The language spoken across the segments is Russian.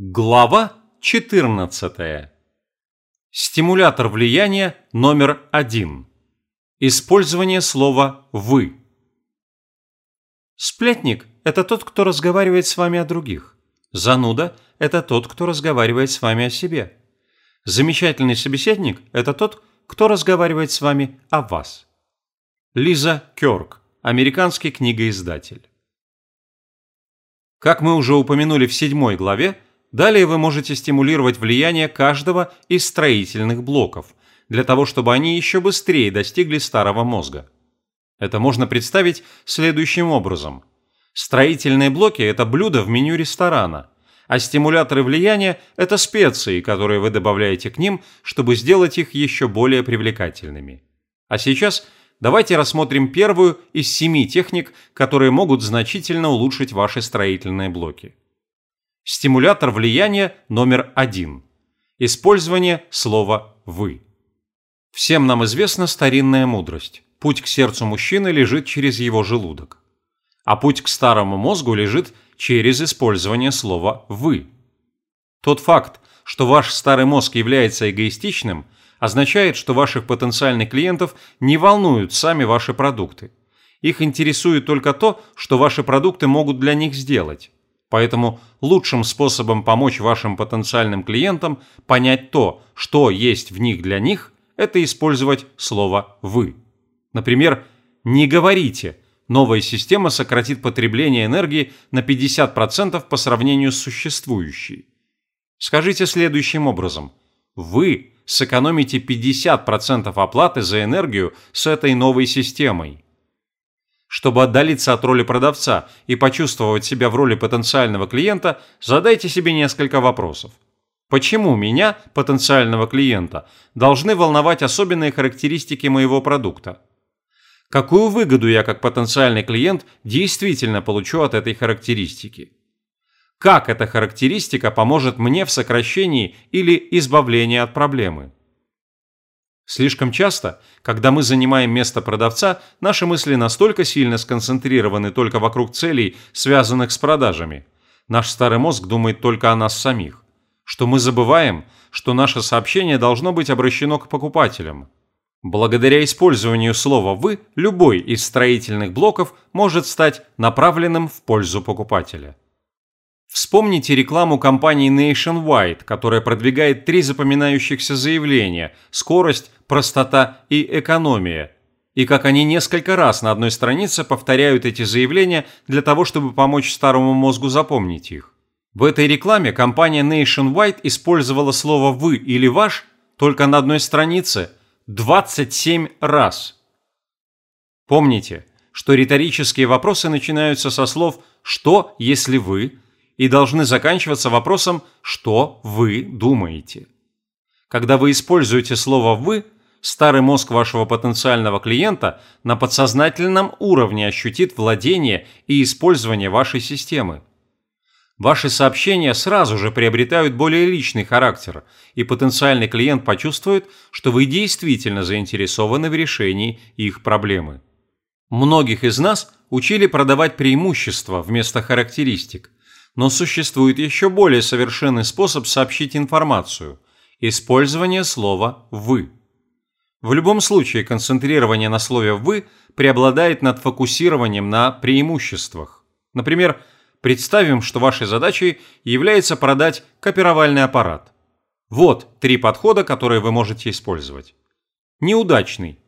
Глава 14. Стимулятор влияния номер один. Использование слова «вы». Сплетник – это тот, кто разговаривает с вами о других. Зануда – это тот, кто разговаривает с вами о себе. Замечательный собеседник – это тот, кто разговаривает с вами о вас. Лиза Кёрк, американский книгоиздатель. Как мы уже упомянули в седьмой главе, далее вы можете стимулировать влияние каждого из строительных блоков, для того, чтобы они еще быстрее достигли старого мозга. Это можно представить следующим образом. Строительные блоки – это блюда в меню ресторана, а стимуляторы влияния – это специи, которые вы добавляете к ним, чтобы сделать их еще более привлекательными. А сейчас – давайте рассмотрим первую из семи техник, которые могут значительно улучшить ваши строительные блоки. Стимулятор влияния номер один. Использование слова «вы». Всем нам известна старинная мудрость. Путь к сердцу мужчины лежит через его желудок. А путь к старому мозгу лежит через использование слова «вы». Тот факт, что ваш старый мозг является эгоистичным – означает, что ваших потенциальных клиентов не волнуют сами ваши продукты. Их интересует только то, что ваши продукты могут для них сделать. Поэтому лучшим способом помочь вашим потенциальным клиентам понять то, что есть в них для них, это использовать слово «вы». Например, не говорите «новая система сократит потребление энергии на 50% по сравнению с существующей». Скажите следующим образом «вы» сэкономите 50% оплаты за энергию с этой новой системой. Чтобы отдалиться от роли продавца и почувствовать себя в роли потенциального клиента, задайте себе несколько вопросов. Почему меня, потенциального клиента, должны волновать особенные характеристики моего продукта? Какую выгоду я как потенциальный клиент действительно получу от этой характеристики? как эта характеристика поможет мне в сокращении или избавлении от проблемы. Слишком часто, когда мы занимаем место продавца, наши мысли настолько сильно сконцентрированы только вокруг целей, связанных с продажами. Наш старый мозг думает только о нас самих. Что мы забываем, что наше сообщение должно быть обращено к покупателям. Благодаря использованию слова «вы» любой из строительных блоков может стать направленным в пользу покупателя. Вспомните рекламу компании Nationwide, которая продвигает три запоминающихся заявления – скорость, простота и экономия. И как они несколько раз на одной странице повторяют эти заявления для того, чтобы помочь старому мозгу запомнить их. В этой рекламе компания Nationwide использовала слово «вы» или «ваш» только на одной странице 27 раз. Помните, что риторические вопросы начинаются со слов «что, если вы», и должны заканчиваться вопросом «что вы думаете?». Когда вы используете слово «вы», старый мозг вашего потенциального клиента на подсознательном уровне ощутит владение и использование вашей системы. Ваши сообщения сразу же приобретают более личный характер, и потенциальный клиент почувствует, что вы действительно заинтересованы в решении их проблемы. Многих из нас учили продавать преимущества вместо характеристик – но существует еще более совершенный способ сообщить информацию – использование слова «вы». В любом случае концентрирование на слове «вы» преобладает над фокусированием на преимуществах. Например, представим, что вашей задачей является продать копировальный аппарат. Вот три подхода, которые вы можете использовать. Неудачный.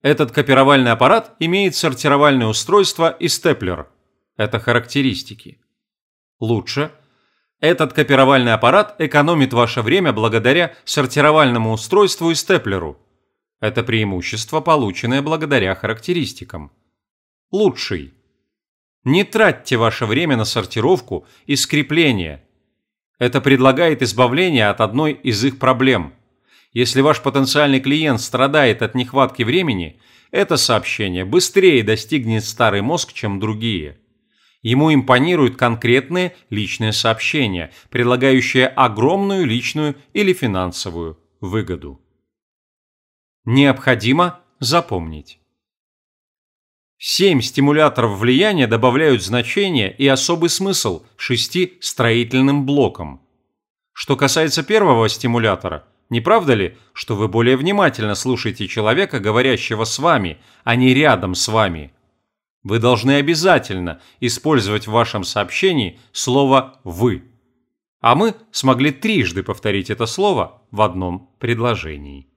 Этот копировальный аппарат имеет сортировальное устройство и степлер. Это характеристики. Лучше. Этот копировальный аппарат экономит ваше время благодаря сортировальному устройству и степлеру. Это преимущество, полученное благодаря характеристикам. Лучший. Не тратьте ваше время на сортировку и скрепление. Это предлагает избавление от одной из их проблем. Если ваш потенциальный клиент страдает от нехватки времени, это сообщение быстрее достигнет старый мозг, чем другие. Ему импонируют конкретные личные сообщения, предлагающие огромную личную или финансовую выгоду. Необходимо запомнить. Семь стимуляторов влияния добавляют значение и особый смысл шести строительным блокам Что касается первого стимулятора, не правда ли, что вы более внимательно слушаете человека, говорящего с вами, а не рядом с вами? Вы должны обязательно использовать в вашем сообщении слово «вы». А мы смогли трижды повторить это слово в одном предложении.